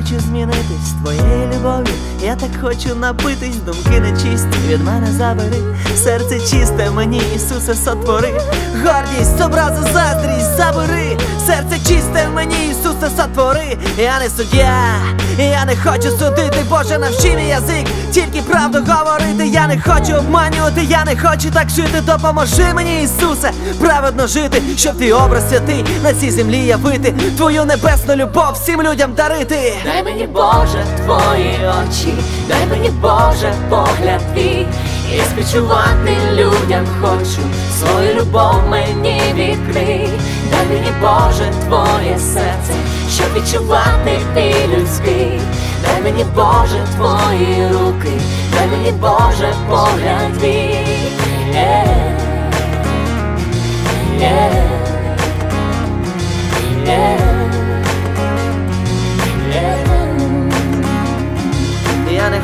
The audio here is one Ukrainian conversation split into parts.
хочу змінитись твоєю любов'ю, я так хочу напитись, думки нечисті від мене забери, серце чисте, мені, Ісусе, сотвори, гордість, образу, заздрість забери, серце чисте, мені, Ісусе, сотвори. Я не суддя, я не хочу судити, Боже, навчи мій язик, тільки правду говорити. Я не хочу обманювати, я не хочу так жити. Допоможи мені, Ісусе, праведно жити, щоб твій образ святий на цій землі явити. Твою небесну любов всім людям дарити. Дай мені Боже твої очі, дай мені Боже погляд твій, і співчувати людям хочу, свою любов мені відкрий, дай мені Боже твоє серце, щоб відчувати ти людський, дай мені Боже твої руки, дай мені Боже погляд твій. Yeah. Yeah. Yeah.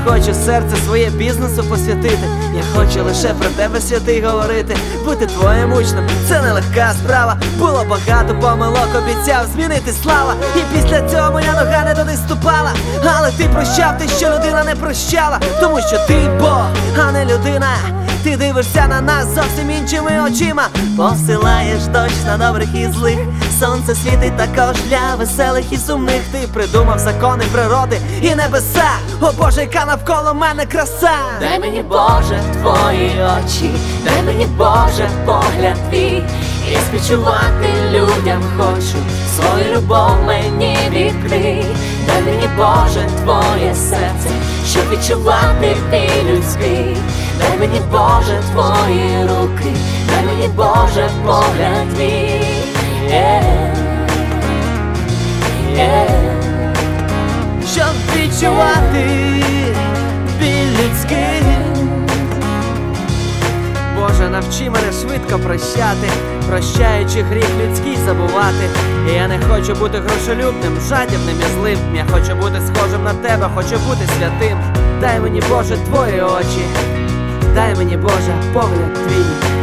Хочу серце своє бізнесу посвятити. Я хочу лише про тебе святий говорити. Бути твоїм учнем це нелегка справа. Було багато помилок, обіцяв змінити слава. І після цього моя нога не туди ступала. Але ти прощав те, що людина не прощала. Тому що ти Бог, а не людина. Ти дивишся на нас зовсім іншими очима. Посилаєш дощ на добрих і злих. Сонце світить також для веселих і сумних. Ти придумав закони природи і небеса. О Боже, яка навколо мене краса. Дай мені Боже твої очі, дай мені Боже погляд твій, і співчувати людям хочу, свою любов мені відкрий, дай мені Боже твоє серце, щоб відчувати ти людський, дай мені Боже твої руки, дай мені Боже погляд твій. Навчи мене швидко прощати, прощаючи гріх людський забувати. І я не хочу бути грошолюбним, жадібним і злим. Я хочу бути схожим на тебе, хочу бути святим. Дай мені, Боже, твої очі, дай мені, Боже, погляд твій.